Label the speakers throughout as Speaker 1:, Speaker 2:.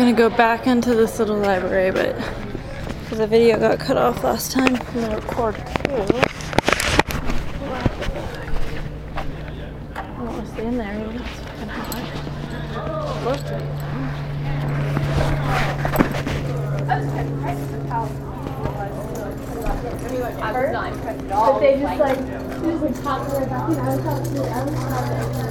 Speaker 1: gonna go back into this little library, but the video got cut off last time, I'm gonna record too. I don't want to stay in there. Even it's fucking hot. Love to.
Speaker 2: I was not impressed at all.
Speaker 3: But they just like, they just like talk to their back, and I was talking to I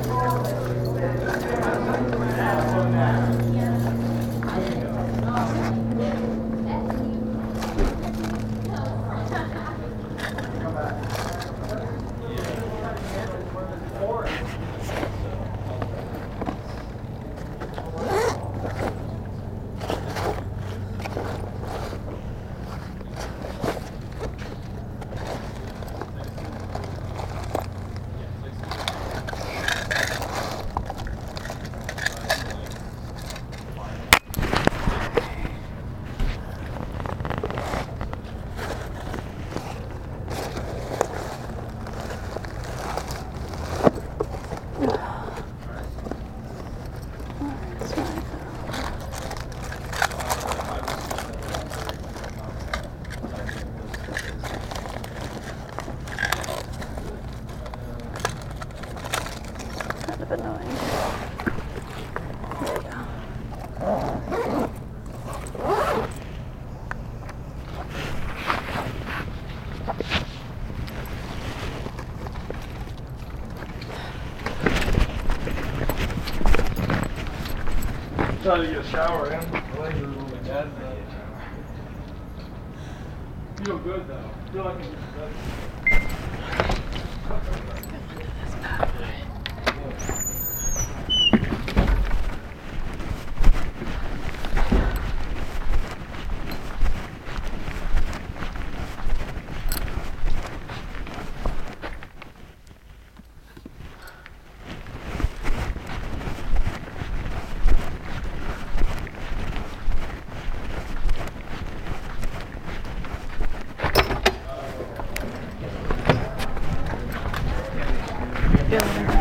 Speaker 3: of annoying. There we go.
Speaker 4: To get a shower in. The legs are a little bit dead. Feel good though. Feel like I'm
Speaker 5: No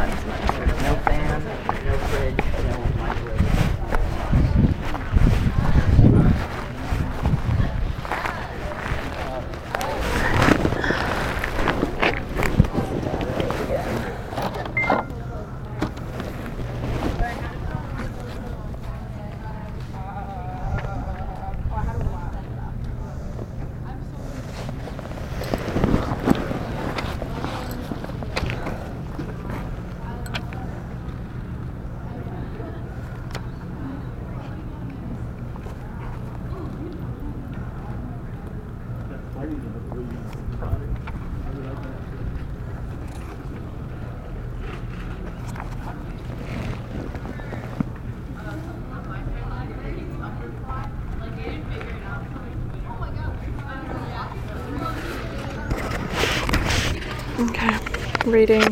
Speaker 1: Okay, reading